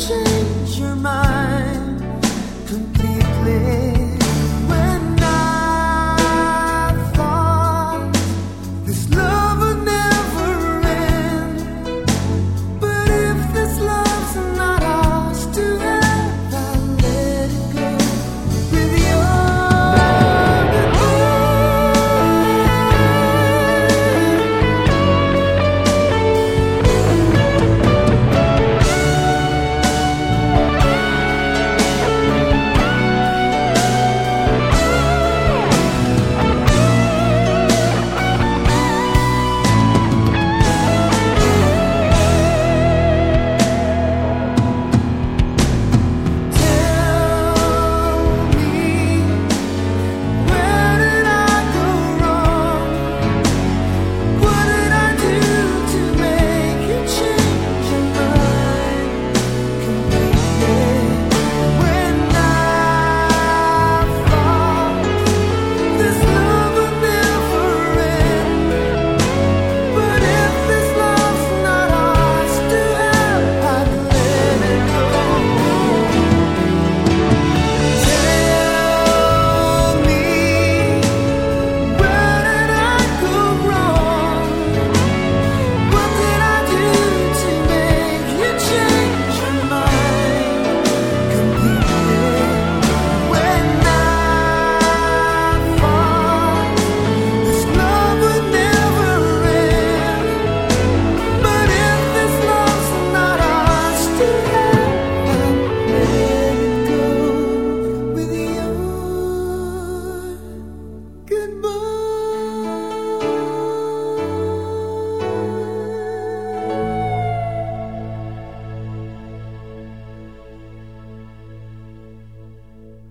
是